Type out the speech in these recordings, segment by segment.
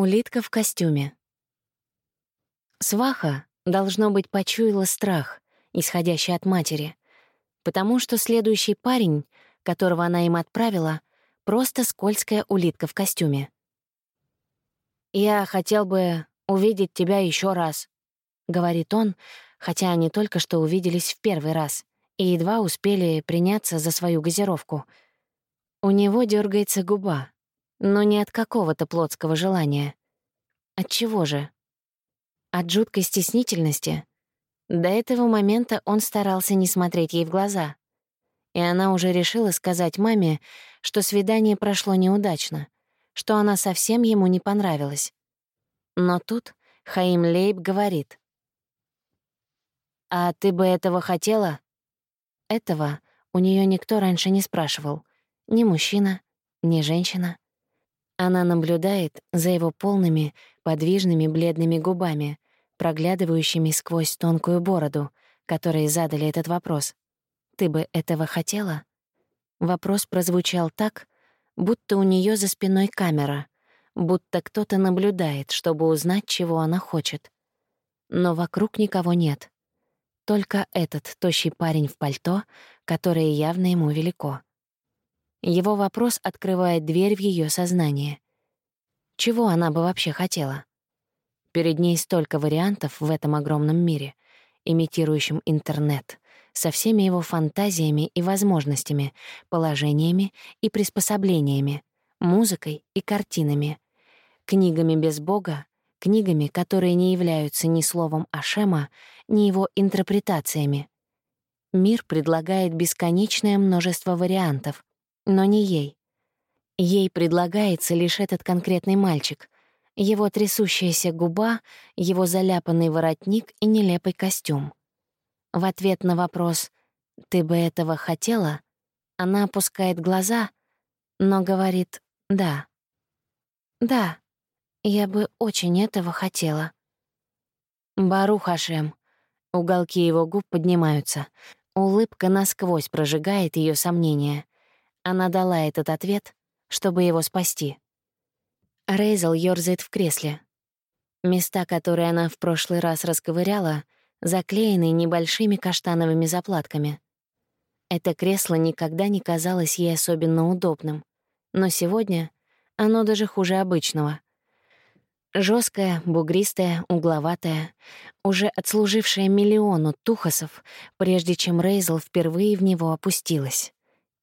Улитка в костюме. Сваха, должно быть, почуяла страх, исходящий от матери, потому что следующий парень, которого она им отправила, просто скользкая улитка в костюме. «Я хотел бы увидеть тебя еще раз», — говорит он, хотя они только что увиделись в первый раз и едва успели приняться за свою газировку. У него дергается губа, но не от какого-то плотского желания. От чего же? От жуткой стеснительности? До этого момента он старался не смотреть ей в глаза. И она уже решила сказать маме, что свидание прошло неудачно, что она совсем ему не понравилась. Но тут Хаим Лейб говорит. «А ты бы этого хотела?» Этого у нее никто раньше не спрашивал. Ни мужчина, ни женщина. Она наблюдает за его полными, подвижными бледными губами, проглядывающими сквозь тонкую бороду, которые задали этот вопрос. «Ты бы этого хотела?» Вопрос прозвучал так, будто у нее за спиной камера, будто кто-то наблюдает, чтобы узнать, чего она хочет. Но вокруг никого нет. Только этот тощий парень в пальто, которое явно ему велико. Его вопрос открывает дверь в ее сознание. Чего она бы вообще хотела? Перед ней столько вариантов в этом огромном мире, имитирующем интернет, со всеми его фантазиями и возможностями, положениями и приспособлениями, музыкой и картинами, книгами без Бога, книгами, которые не являются ни словом Ашема, ни его интерпретациями. Мир предлагает бесконечное множество вариантов, но не ей. Ей предлагается лишь этот конкретный мальчик, его трясущаяся губа, его заляпанный воротник и нелепый костюм. В ответ на вопрос «Ты бы этого хотела?» она опускает глаза, но говорит «Да». «Да, я бы очень этого хотела». Барух Хашем. Уголки его губ поднимаются. Улыбка насквозь прожигает ее сомнения. Она дала этот ответ, чтобы его спасти. Рейзел ёрзает в кресле. Места, которые она в прошлый раз расковыряла, заклеены небольшими каштановыми заплатками. Это кресло никогда не казалось ей особенно удобным, но сегодня оно даже хуже обычного. Жесткое, бугристое, угловатое, уже отслужившее миллиону тухосов, прежде чем Рейзел впервые в него опустилась.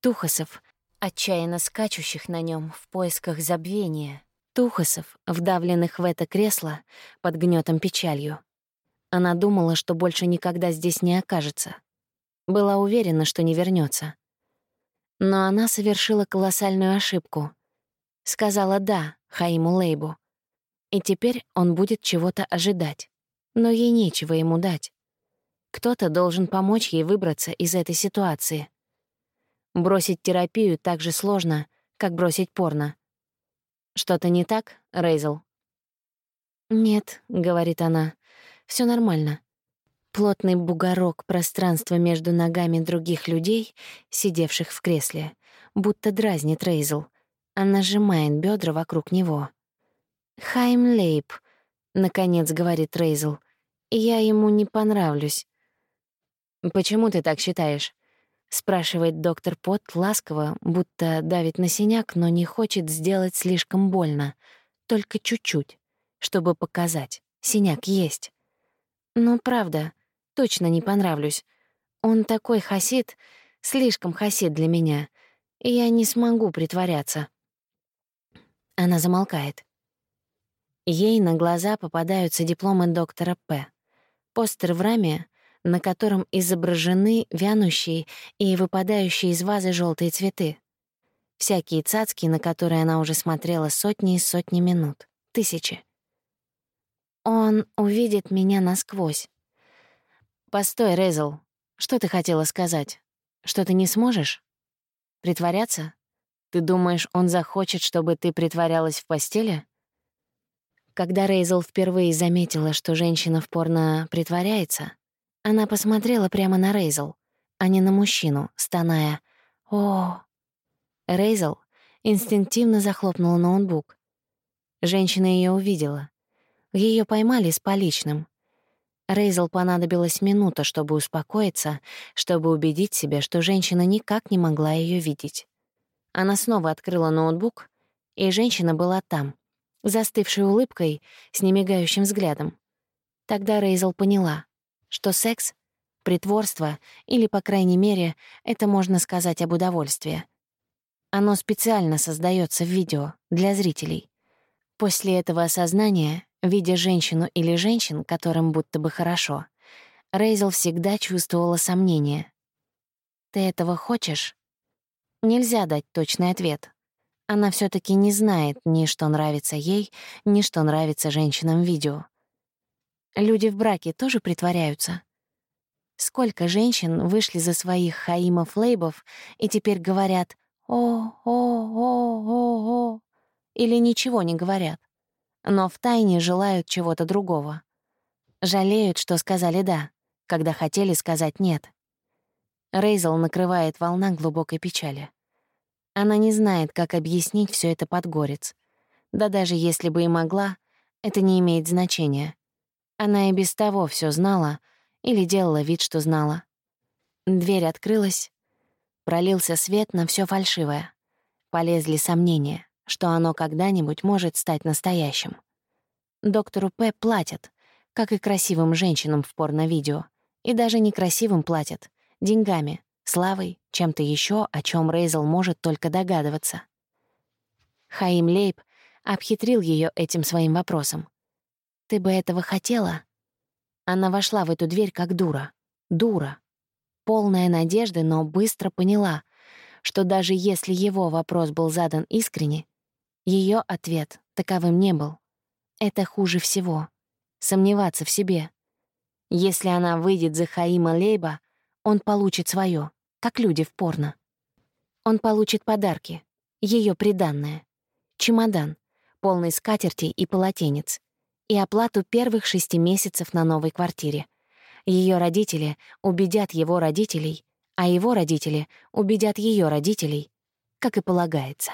Тухосов, отчаянно скачущих на нем в поисках забвения, тухосов, вдавленных в это кресло под гнетом печалью. Она думала, что больше никогда здесь не окажется. Была уверена, что не вернется. Но она совершила колоссальную ошибку. Сказала «да» Хаиму Лейбу. И теперь он будет чего-то ожидать. Но ей нечего ему дать. Кто-то должен помочь ей выбраться из этой ситуации. Бросить терапию так же сложно, как бросить порно. Что-то не так, Рейзел? «Нет», — говорит она, — все нормально». Плотный бугорок пространства между ногами других людей, сидевших в кресле, будто дразнит Рейзел. Она сжимает бедра вокруг него. «Хайм Лейб», — наконец говорит Рейзел, — «я ему не понравлюсь». «Почему ты так считаешь?» — спрашивает доктор Пот ласково, будто давит на синяк, но не хочет сделать слишком больно. Только чуть-чуть, чтобы показать. Синяк есть. Ну, правда, точно не понравлюсь. Он такой хасид, слишком хасид для меня. Я не смогу притворяться. Она замолкает. Ей на глаза попадаются дипломы доктора П. Постер в раме на котором изображены вянущие и выпадающие из вазы желтые цветы. Всякие цацки, на которые она уже смотрела сотни и сотни минут. Тысячи. Он увидит меня насквозь. «Постой, Рейзел, что ты хотела сказать? Что ты не сможешь? Притворяться? Ты думаешь, он захочет, чтобы ты притворялась в постели?» Когда Рейзел впервые заметила, что женщина в порно притворяется, она посмотрела прямо на Рейзел, а не на мужчину, стоная «О!». Рейзел инстинктивно захлопнула ноутбук. Женщина ее увидела. Ее поймали с поличным. Рейзел понадобилась минута, чтобы успокоиться, чтобы убедить себя, что женщина никак не могла ее видеть. Она снова открыла ноутбук, и женщина была там, застывшей улыбкой, с немигающим взглядом. Тогда Рейзел поняла, что секс — притворство, или, по крайней мере, это можно сказать об удовольствии. Оно специально создается в видео, для зрителей. После этого осознания Видя женщину или женщин, которым будто бы хорошо, Рейзел всегда чувствовала сомнение. «Ты этого хочешь?» Нельзя дать точный ответ. Она все таки не знает ни что нравится ей, ни что нравится женщинам в видео. Люди в браке тоже притворяются. Сколько женщин вышли за своих хаимов-лейбов и теперь говорят «О-о-о-о-о» или ничего не говорят но втайне желают чего-то другого. Жалеют, что сказали «да», когда хотели сказать «нет». Рейзел накрывает волна глубокой печали. Она не знает, как объяснить все это под горец. Да даже если бы и могла, это не имеет значения. Она и без того все знала или делала вид, что знала. Дверь открылась, пролился свет на все фальшивое. Полезли сомнения что оно когда-нибудь может стать настоящим. Доктору П. платят, как и красивым женщинам в порно-видео. И даже некрасивым платят. Деньгами, славой, чем-то еще, о чем Рейзел может только догадываться. Хаим Лейб обхитрил ее этим своим вопросом. «Ты бы этого хотела?» Она вошла в эту дверь как дура. Дура. Полная надежды, но быстро поняла, что даже если его вопрос был задан искренне, ее ответ таковым не был. Это хуже всего. Сомневаться в себе. Если она выйдет за Хаима Лейба, он получит свое, как люди в порно. Он получит подарки, ее приданное, чемодан, полный скатертей и полотенец, и оплату первых шести месяцев на новой квартире. Ее родители убедят его родителей, а его родители убедят ее родителей, как и полагается.